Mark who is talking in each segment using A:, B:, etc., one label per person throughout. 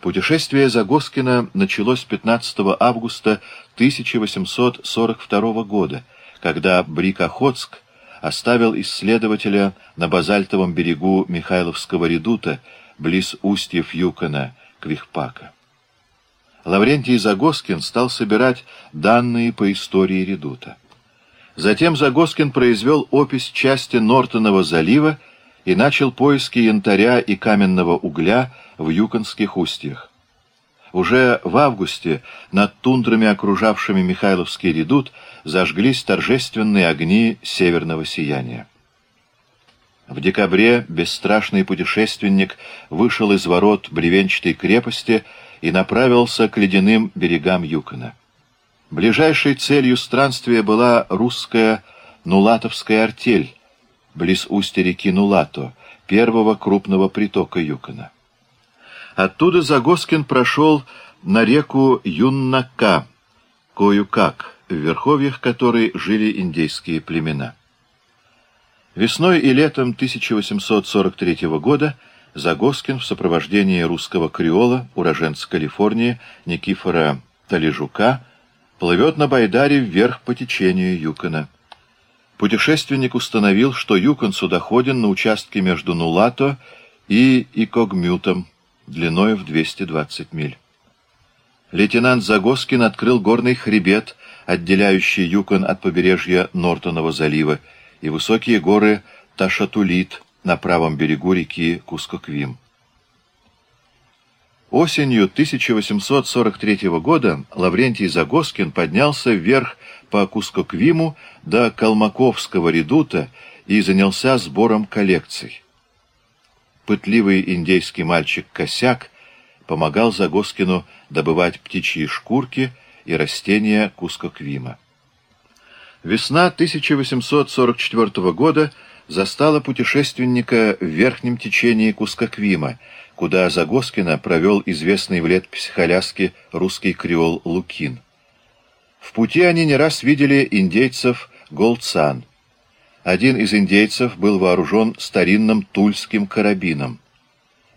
A: Путешествие Загоскина началось 15 августа 1842 года, когда Брик-Охотск оставил исследователя на базальтовом берегу Михайловского редута, близ устьев Юкона, Квихпака. Лаврентий Загоскин стал собирать данные по истории редута. Затем Загоскин произвел опись части Нортонова залива и начал поиски янтаря и каменного угля в Юконских устьях. Уже в августе над тундрами, окружавшими Михайловский редут, зажглись торжественные огни северного сияния. В декабре бесстрашный путешественник вышел из ворот бревенчатой крепости и направился к ледяным берегам Юкона. Ближайшей целью странствия была русская Нулатовская артель, близ устья реки Нулато, первого крупного притока Юкона. Оттуда Загоскин прошел на реку Юннака, Коюкак, в верховьях которой жили индейские племена. Весной и летом 1843 года Загоскин в сопровождении русского креола, уроженца Калифорнии, Никифора Талижука, плывет на Байдаре вверх по течению Юкона. Путешественник установил, что Юкон судоходен на участке между Нулато и Икогмютом, длиной в 220 миль. Лейтенант Загоскин открыл горный хребет, отделяющий Юкон от побережья Нортонова залива, и высокие горы Ташатулит на правом берегу реки Кускоквим. Осенью 1843 года Лаврентий Загоскин поднялся вверх по Кускоквиму до Калмаковского редута и занялся сбором коллекций пытливый индейский мальчик Косяк помогал Загоскину добывать птичьи шкурки и растения Кускоквима. Весна 1844 года застала путешественника в верхнем течении Кускоквима, куда Загоскина провел известный в летописи Халяски русский креол Лукин. В пути они не раз видели индейцев Голцан, один из индейцев был вооружен старинным тульским карабином.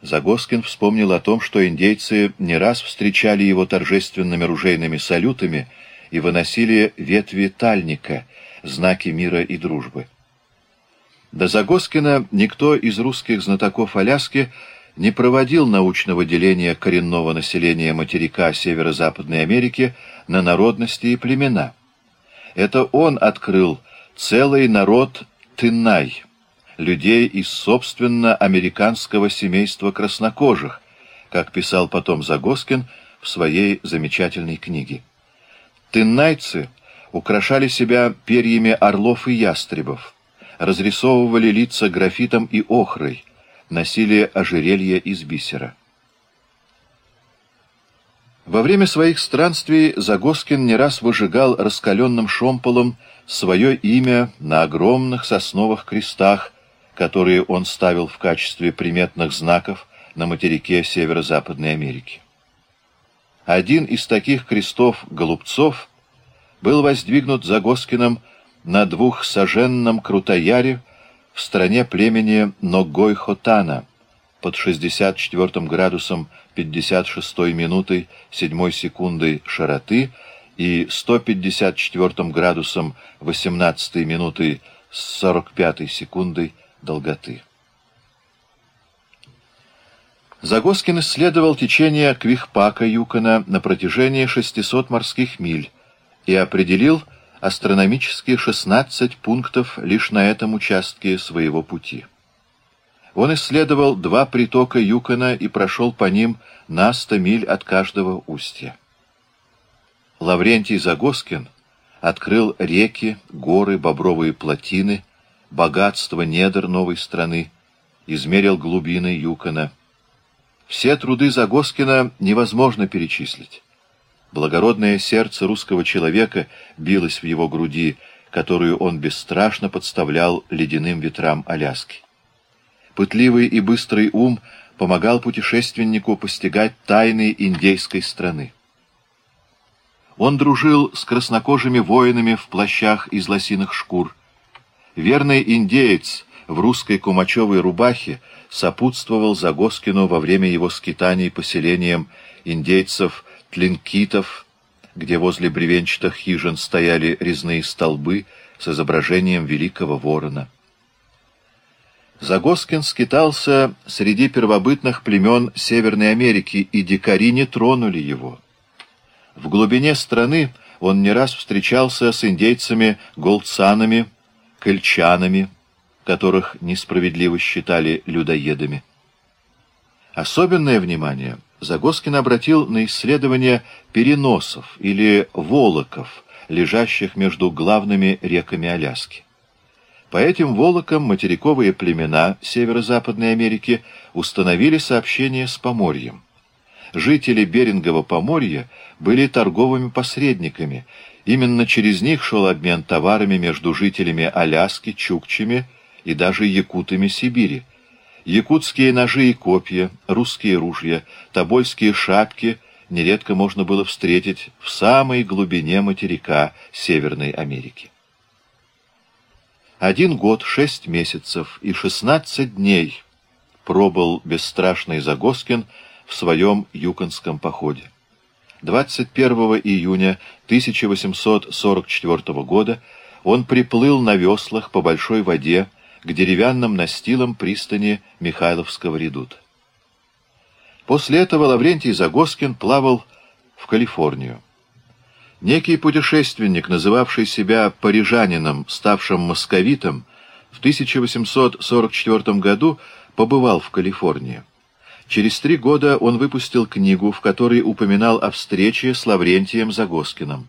A: Загоскин вспомнил о том, что индейцы не раз встречали его торжественными ружейными салютами и выносили ветви тальника, знаки мира и дружбы. До Загоскина никто из русских знатоков Аляски не проводил научного деления коренного населения материка Северо-Западной Америки на народности и племена. Это он открыл целый народ Тынай, людей из собственно американского семейства краснокожих, как писал потом Загоскин в своей замечательной книге. Тыннайцы украшали себя перьями орлов и ястребов, разрисовывали лица графитом и охрой, носили ожерелья из бисера. Во время своих странствий Загоскин не раз выжигал раскаленным шомполом свое имя на огромных сосновых крестах, которые он ставил в качестве приметных знаков на материке Северо-Западной Америки. Один из таких крестов-голубцов был воздвигнут Загоскиным на двухсоженном крутояре в стране племени Ногой-Хотана под 64 градусом 56 минутой 7 секундой широты и 154 градусом 18 минуты 45 секундой долготы. Загоскин исследовал течение Квихпака Юкона на протяжении 600 морских миль и определил астрономические 16 пунктов лишь на этом участке своего пути. Он исследовал два притока Юкона и прошел по ним на 100 миль от каждого устья. Лаврентий Загоскин открыл реки, горы, бобровые плотины, богатство недр новой страны, измерил глубины Юкона. Все труды Загоскина невозможно перечислить. Благородное сердце русского человека билось в его груди, которую он бесстрашно подставлял ледяным ветрам Аляски. Пытливый и быстрый ум помогал путешественнику постигать тайны индейской страны. Он дружил с краснокожими воинами в плащах из лосиных шкур. Верный индеец, в русской кумачевой рубахе сопутствовал Загоскину во время его скитаний поселением индейцев Тлинкитов, где возле бревенчатых хижин стояли резные столбы с изображением великого ворона. Загоскин скитался среди первобытных племен Северной Америки, и дикари не тронули его. В глубине страны он не раз встречался с индейцами-голцанами, кельчанами, которых несправедливо считали людоедами. Особенное внимание Загоскин обратил на исследование переносов или волоков, лежащих между главными реками Аляски. По этим волокам материковые племена Северо-Западной Америки установили сообщение с Поморьем. Жители Берингового Поморья были торговыми посредниками, именно через них шел обмен товарами между жителями Аляски, Чукчами и даже якутами Сибири. Якутские ножи и копья, русские ружья, тобольские шапки нередко можно было встретить в самой глубине материка Северной Америки. Один год, шесть месяцев и шестнадцать дней пробыл бесстрашный Загоскин в своем юконском походе. 21 июня 1844 года он приплыл на веслах по большой воде к деревянным настилам пристани Михайловского редута. После этого Лаврентий Загоскин плавал в Калифорнию. Некий путешественник, называвший себя парижанином, ставшим московитом, в 1844 году побывал в Калифорнии. Через три года он выпустил книгу, в которой упоминал о встрече с Лаврентием Загоскиным.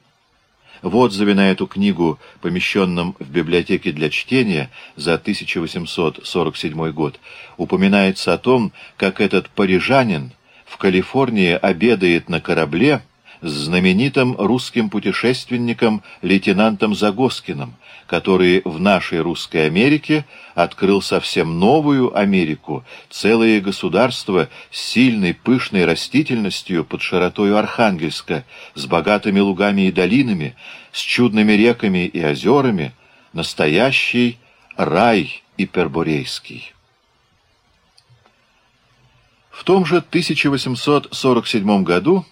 A: В отзыве на эту книгу, помещенном в библиотеке для чтения за 1847 год, упоминается о том, как этот парижанин в Калифорнии обедает на корабле, с знаменитым русским путешественником лейтенантом Загоскиным, который в нашей русской Америке открыл совсем новую Америку, целое государство с сильной пышной растительностью под широтою Архангельска, с богатыми лугами и долинами, с чудными реками и озерами, настоящий рай иперборейский. В том же 1847 году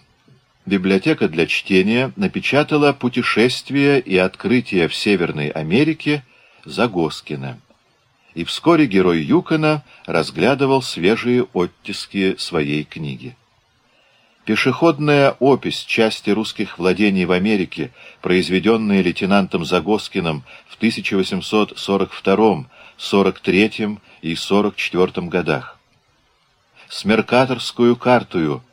A: библиотека для чтения напечатала «Путешествие и открытие в Северной Америке» Загоскина. И вскоре герой Юкона разглядывал свежие оттиски своей книги. Пешеходная опись части русских владений в Америке, произведенная лейтенантом Загоскиным в 1842, 43 и 44 годах. С меркаторскую картую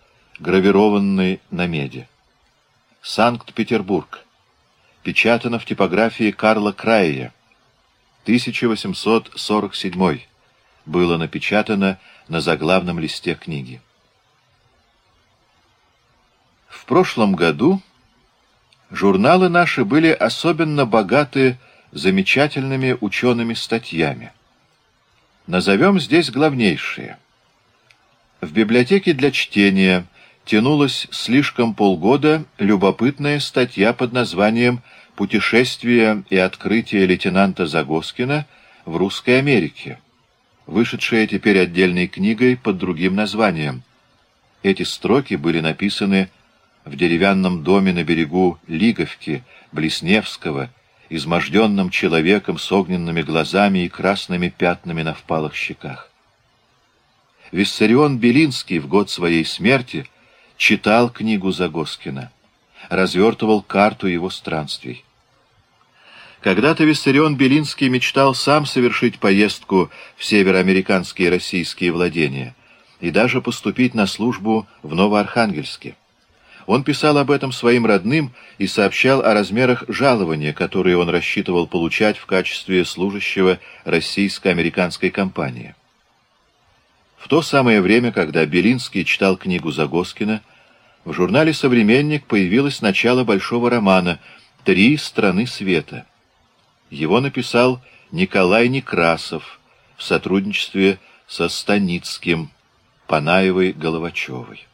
A: гравированный на меди. Санкт-Петербург. Печатано в типографии Карла Крайя. 1847. Было напечатано на заглавном листе книги. В прошлом году журналы наши были особенно богаты замечательными учеными статьями. Назовем здесь главнейшие. В библиотеке для чтения тянулась слишком полгода любопытная статья под названием «Путешествие и открытие лейтенанта Загоскина в Русской Америке», вышедшая теперь отдельной книгой под другим названием. Эти строки были написаны в деревянном доме на берегу Лиговки, Блесневского, изможденным человеком с огненными глазами и красными пятнами на впалых щеках. Виссарион Белинский в год своей смерти — читал книгу Загоскина, развертывал карту его странствий. Когда-то Виссарион Белинский мечтал сам совершить поездку в североамериканские российские владения и даже поступить на службу в Новоархангельске. Он писал об этом своим родным и сообщал о размерах жалования, которые он рассчитывал получать в качестве служащего российско-американской компании. В то самое время, когда Белинский читал книгу Загоскина, в журнале «Современник» появилось начало большого романа «Три страны света». Его написал Николай Некрасов в сотрудничестве со Станицким, Панаевой, Головачевой.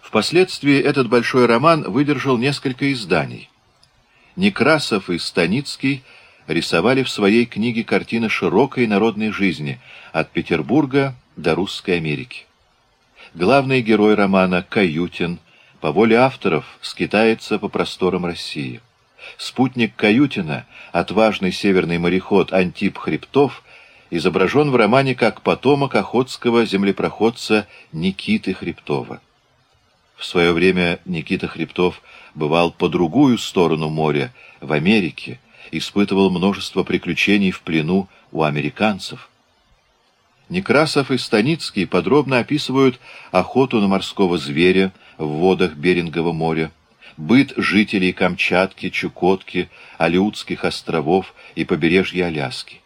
A: Впоследствии этот большой роман выдержал несколько изданий. Некрасов и Станицкий рисовали в своей книге картины широкой народной жизни от Петербурга до Русской Америки. Главный герой романа Каютин по воле авторов скитается по просторам России. Спутник Каютина, отважный северный мореход Антип Хребтов, изображен в романе как потомок охотского землепроходца Никиты Хребтова. В свое время Никита Хребтов бывал по другую сторону моря, в Америке, испытывал множество приключений в плену у американцев. Некрасов и Станицкий подробно описывают охоту на морского зверя в водах Берингового моря, быт жителей Камчатки, Чукотки, Алиутских островов и побережья Аляски.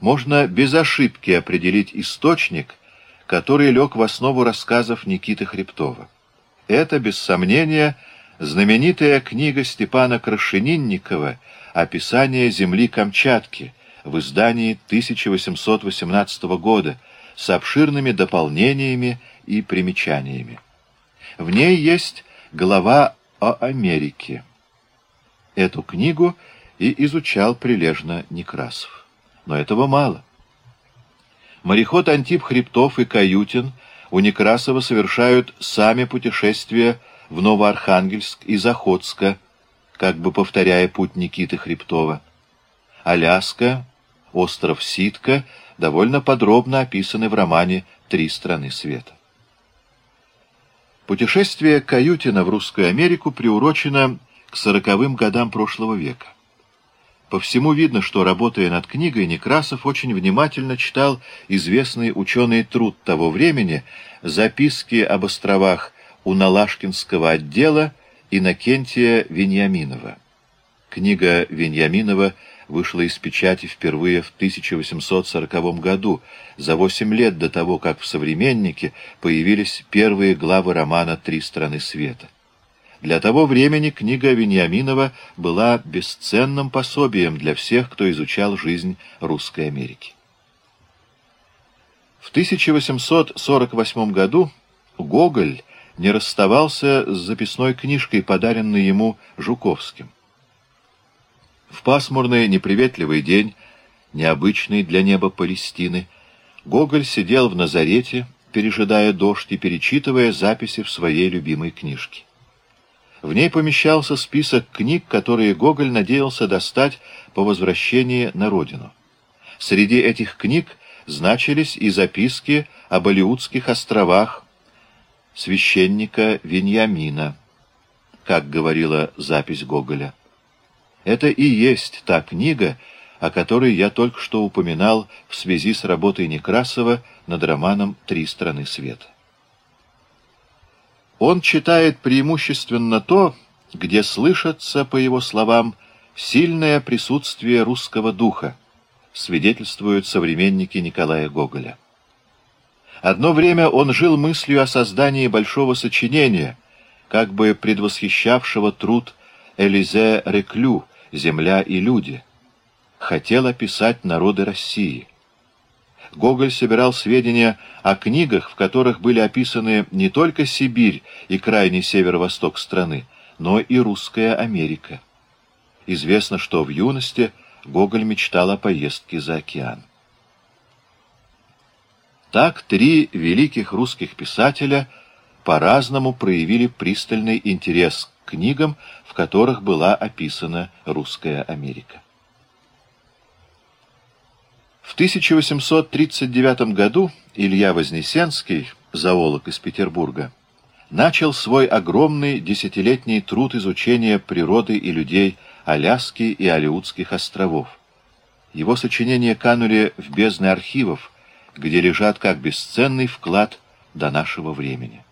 A: Можно без ошибки определить источник, который лег в основу рассказов Никиты Хребтова. Это, без сомнения, знаменитая книга Степана Крашенинникова «Описание земли Камчатки» в издании 1818 года с обширными дополнениями и примечаниями. В ней есть глава о Америке. Эту книгу и изучал прилежно Некрасов. Но этого мало. Мореход Антип Хребтов и Каютин у Некрасова совершают сами путешествия в Новоархангельск из Охотска, как бы повторяя путь Никиты Хребтова. Аляска, остров Ситка довольно подробно описаны в романе «Три страны света». Путешествие Каютина в Русскую Америку приурочено к сороковым годам прошлого века. По всему видно, что, работая над книгой, Некрасов очень внимательно читал известный ученый труд того времени «Записки об островах Уналашкинского отдела Иннокентия Вениаминова». Книга Вениаминова вышла из печати впервые в 1840 году, за восемь лет до того, как в «Современнике» появились первые главы романа «Три страны света». Для того времени книга Вениаминова была бесценным пособием для всех, кто изучал жизнь Русской Америки. В 1848 году Гоголь не расставался с записной книжкой, подаренной ему Жуковским. В пасмурный неприветливый день, необычный для неба Палестины, Гоголь сидел в Назарете, пережидая дождь и перечитывая записи в своей любимой книжке. В ней помещался список книг, которые Гоголь надеялся достать по возвращении на родину. Среди этих книг значились и записки о Болливудских островах священника Веньямина, как говорила запись Гоголя. Это и есть та книга, о которой я только что упоминал в связи с работой Некрасова над романом «Три страны света». Он читает преимущественно то, где слышится, по его словам, сильное присутствие русского духа, свидетельствуют современники Николая Гоголя. Одно время он жил мыслью о создании большого сочинения, как бы предвосхищавшего труд Элизе Реклю «Земля и люди». Хотел описать народы России. Гоголь собирал сведения о книгах, в которых были описаны не только Сибирь и крайний северо-восток страны, но и Русская Америка. Известно, что в юности Гоголь мечтал о поездке за океан. Так три великих русских писателя по-разному проявили пристальный интерес к книгам, в которых была описана Русская Америка. В 1839 году Илья Вознесенский, зоолог из Петербурга, начал свой огромный десятилетний труд изучения природы и людей Аляски и Алиутских островов. Его сочинения канули в бездны архивов, где лежат как бесценный вклад до нашего времени.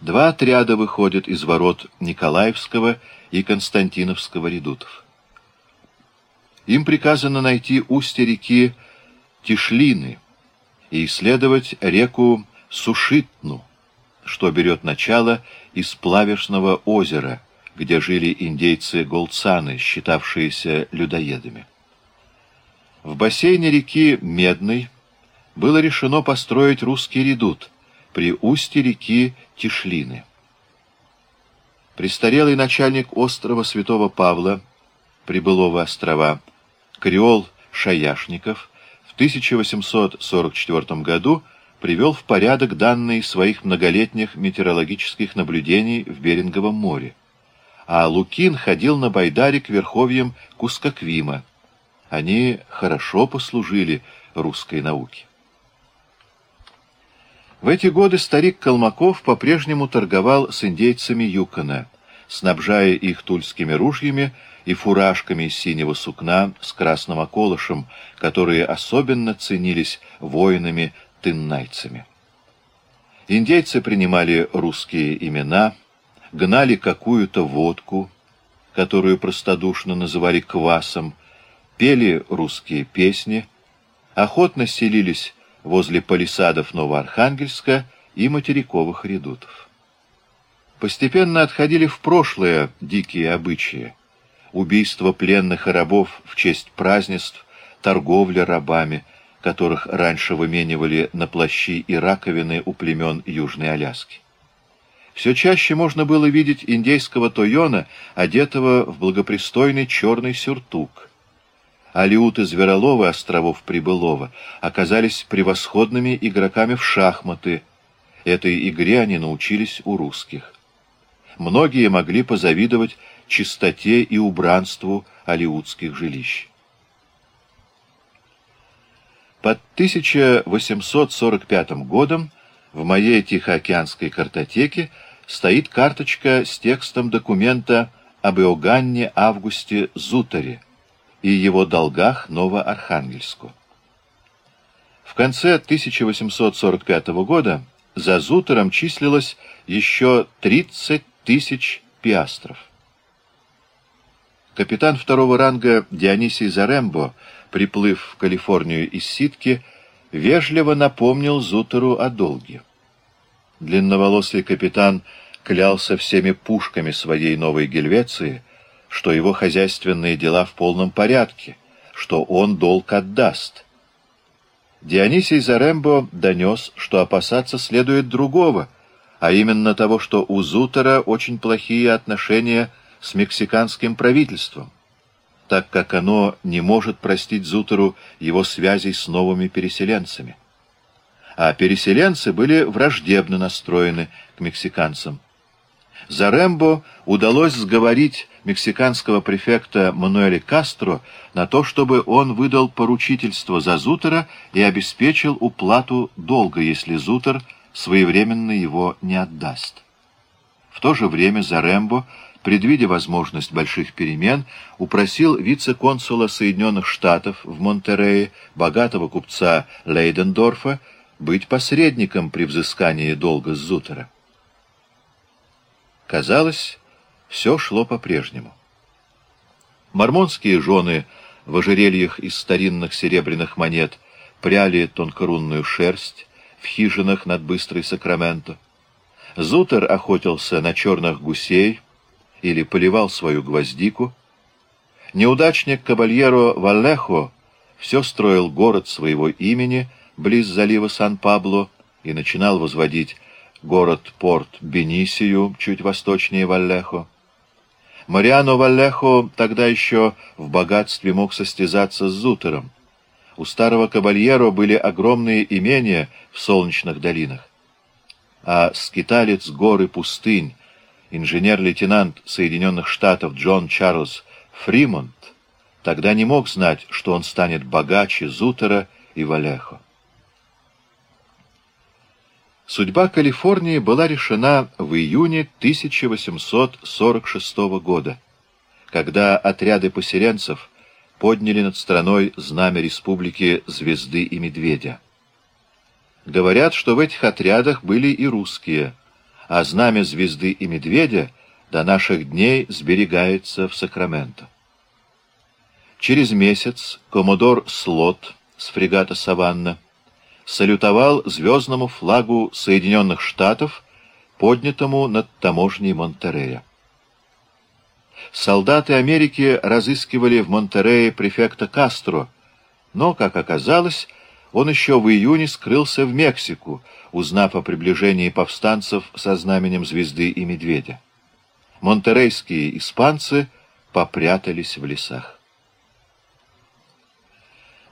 A: Два отряда выходят из ворот Николаевского и Константиновского редутов. Им приказано найти устье реки Тишлины и исследовать реку Сушитну, что берет начало из Плавешного озера, где жили индейцы-голцаны, считавшиеся людоедами. В бассейне реки Медной было решено построить русский редут при устье реки Тишлины. Престарелый начальник острова Святого Павла Прибылова острова, креол Шаяшников в 1844 году привел в порядок данные своих многолетних метеорологических наблюдений в Беринговом море, а Лукин ходил на Байдаре к верховьям Кускаквима. Они хорошо послужили русской науке. В эти годы старик Колмаков по-прежнему торговал с индейцами Юкона, снабжая их тульскими ружьями и фуражками из синего сукна с красным околышем, которые особенно ценились воинами-тыннайцами. Индейцы принимали русские имена, гнали какую-то водку, которую простодушно называли квасом, пели русские песни, охотно селились возле палисадов Новоархангельска и материковых редутов. Постепенно отходили в прошлое дикие обычаи. Убийство пленных и рабов в честь празднеств, торговля рабами, которых раньше выменивали на плащи и раковины у племен Южной Аляски. Все чаще можно было видеть индейского Тойона, одетого в благопристойный черный сюртук – Алиуты Зверолова островов Прибылова оказались превосходными игроками в шахматы. Этой игре они научились у русских. Многие могли позавидовать чистоте и убранству алиутских жилищ. Под 1845 годом в моей Тихоокеанской картотеке стоит карточка с текстом документа об Иоганне Августе Зутере, и его долгах Новоархангельску. В конце 1845 года за Зутером числилось еще 30 тысяч пиастров. Капитан второго ранга Дионисий Зарембо, приплыв в Калифорнию из Ситки, вежливо напомнил Зутеру о долге. Длинноволосый капитан клялся всеми пушками своей новой Гельвеции — что его хозяйственные дела в полном порядке, что он долг отдаст. Дионисий Зарембо донес, что опасаться следует другого, а именно того, что у Зутера очень плохие отношения с мексиканским правительством, так как оно не может простить Зутеру его связей с новыми переселенцами. А переселенцы были враждебно настроены к мексиканцам. Зарембо удалось сговорить мексиканского префекта Мануэля Кастро на то, чтобы он выдал поручительство за Зутера и обеспечил уплату долга, если Зутер своевременно его не отдаст. В то же время Зарембо, предвидя возможность больших перемен, упросил вице-консула Соединенных Штатов в Монтерее, богатого купца Лейдендорфа, быть посредником при взыскании долга с Зутера. Казалось, все шло по-прежнему. Мормонские жены в ожерельях из старинных серебряных монет пряли тонкорунную шерсть в хижинах над Быстрой Сакраменто. Зутер охотился на черных гусей или поливал свою гвоздику. Неудачник Кабальеро Валлехо все строил город своего имени близ залива Сан-Пабло и начинал возводить город-порт Бенисию, чуть восточнее Валлехо. Мариано Валлехо тогда еще в богатстве мог состязаться с Зутером. У старого кабальеро были огромные имения в солнечных долинах. А скиталец горы пустынь, инженер-лейтенант Соединенных Штатов Джон Чарльз Фримонт, тогда не мог знать, что он станет богаче Зутера и Валехо. Судьба Калифорнии была решена в июне 1846 года, когда отряды поселенцев подняли над страной знамя республики Звезды и Медведя. Говорят, что в этих отрядах были и русские, а знамя Звезды и Медведя до наших дней сберегается в Сакраменто. Через месяц коммодор Слот с фрегата «Саванна» салютовал звездному флагу Соединенных Штатов, поднятому над таможней Монтерея. Солдаты Америки разыскивали в Монтерее префекта Кастро, но, как оказалось, он еще в июне скрылся в Мексику, узнав о приближении повстанцев со знаменем звезды и медведя. Монтерейские испанцы попрятались в лесах.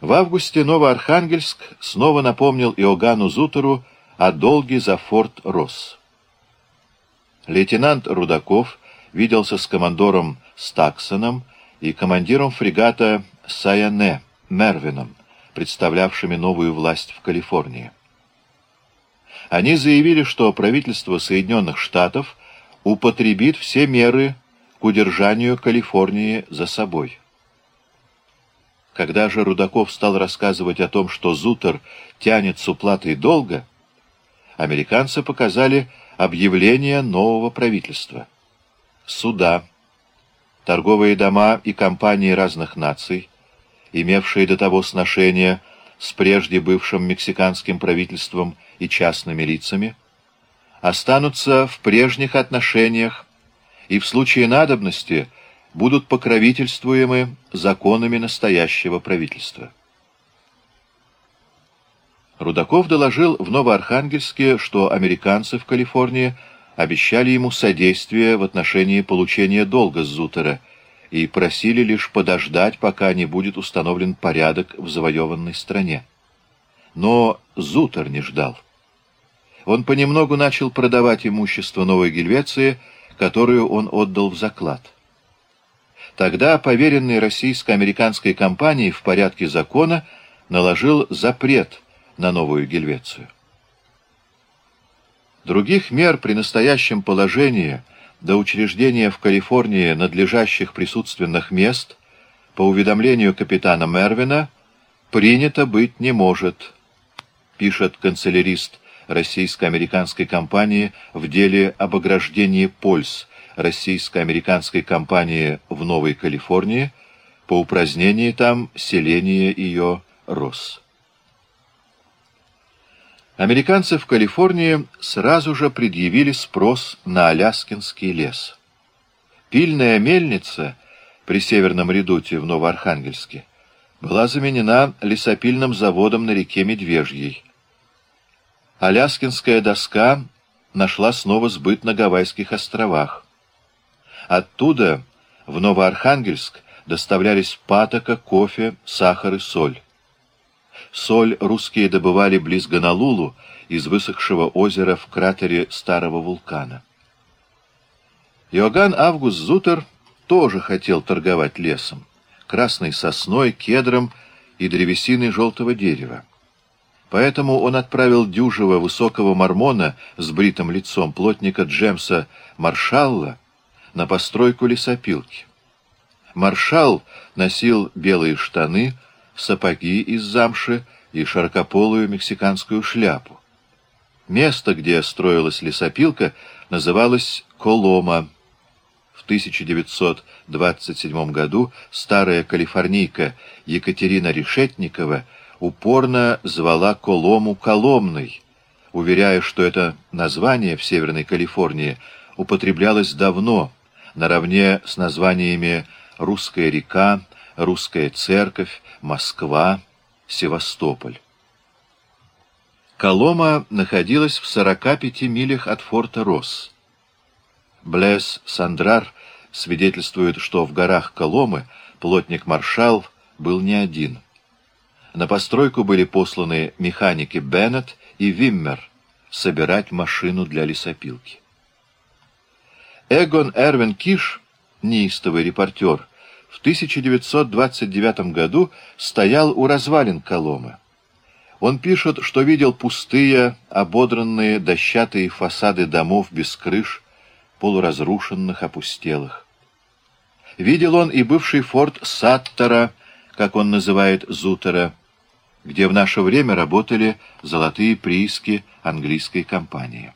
A: В августе Новоархангельск снова напомнил Иоганну Зутеру о долге за форт Росс. Лейтенант Рудаков виделся с командором Стаксоном и командиром фрегата Саяне Мервином, представлявшими новую власть в Калифорнии. Они заявили, что правительство Соединенных Штатов употребит все меры к удержанию Калифорнии за собой. Когда же Рудаков стал рассказывать о том, что Зутер тянет с уплатой долга, американцы показали объявление нового правительства. Суда, торговые дома и компании разных наций, имевшие до того сношения с прежде бывшим мексиканским правительством и частными лицами, останутся в прежних отношениях и в случае надобности – будут покровительствуемы законами настоящего правительства. Рудаков доложил в Новоархангельске, что американцы в Калифорнии обещали ему содействие в отношении получения долга с Зутера и просили лишь подождать, пока не будет установлен порядок в завоеванной стране. Но Зутер не ждал. Он понемногу начал продавать имущество Новой Гельвеции, которую он отдал в заклад. Тогда поверенный российско-американской компании в порядке закона наложил запрет на Новую Гельвецию. Других мер при настоящем положении до учреждения в Калифорнии надлежащих присутственных мест по уведомлению капитана Мервина принято быть не может, пишет канцелярист российско-американской компании в деле об ограждении Польс российско-американской компании в Новой Калифорнии по упразднении там селения ее рос. Американцы в Калифорнии сразу же предъявили спрос на Аляскинский лес. Пильная мельница при Северном редуте в Новоархангельске была заменена лесопильным заводом на реке Медвежьей. Аляскинская доска нашла снова сбыт на Гавайских островах. Оттуда в Новоархангельск доставлялись патока, кофе, сахар и соль. Соль русские добывали близ Гонолулу из высохшего озера в кратере старого вулкана. Иоганн Август Зутер тоже хотел торговать лесом, красной сосной, кедром и древесиной желтого дерева. Поэтому он отправил дюжего высокого мормона с бритым лицом плотника Джемса Маршалла на постройку лесопилки. Маршал носил белые штаны, сапоги из замши и широкополую мексиканскую шляпу. Место, где строилась лесопилка, называлось Колома. В 1927 году старая калифорнийка Екатерина Решетникова упорно звала Колому Коломной, уверяя, что это название в Северной Калифорнии употреблялось давно, наравне с названиями «Русская река», «Русская церковь», «Москва», «Севастополь». Колома находилась в 45 милях от форта Росс. Блес Сандрар свидетельствует, что в горах Коломы плотник-маршал был не один. На постройку были посланы механики Беннет и Виммер собирать машину для лесопилки. Эгон Эрвин Киш, неистовый репортер, в 1929 году стоял у развалин Коломы. Он пишет, что видел пустые, ободранные дощатые фасады домов без крыш, полуразрушенных, опустелых. Видел он и бывший форт Саттера, как он называет Зутера, где в наше время работали золотые прииски английской компании.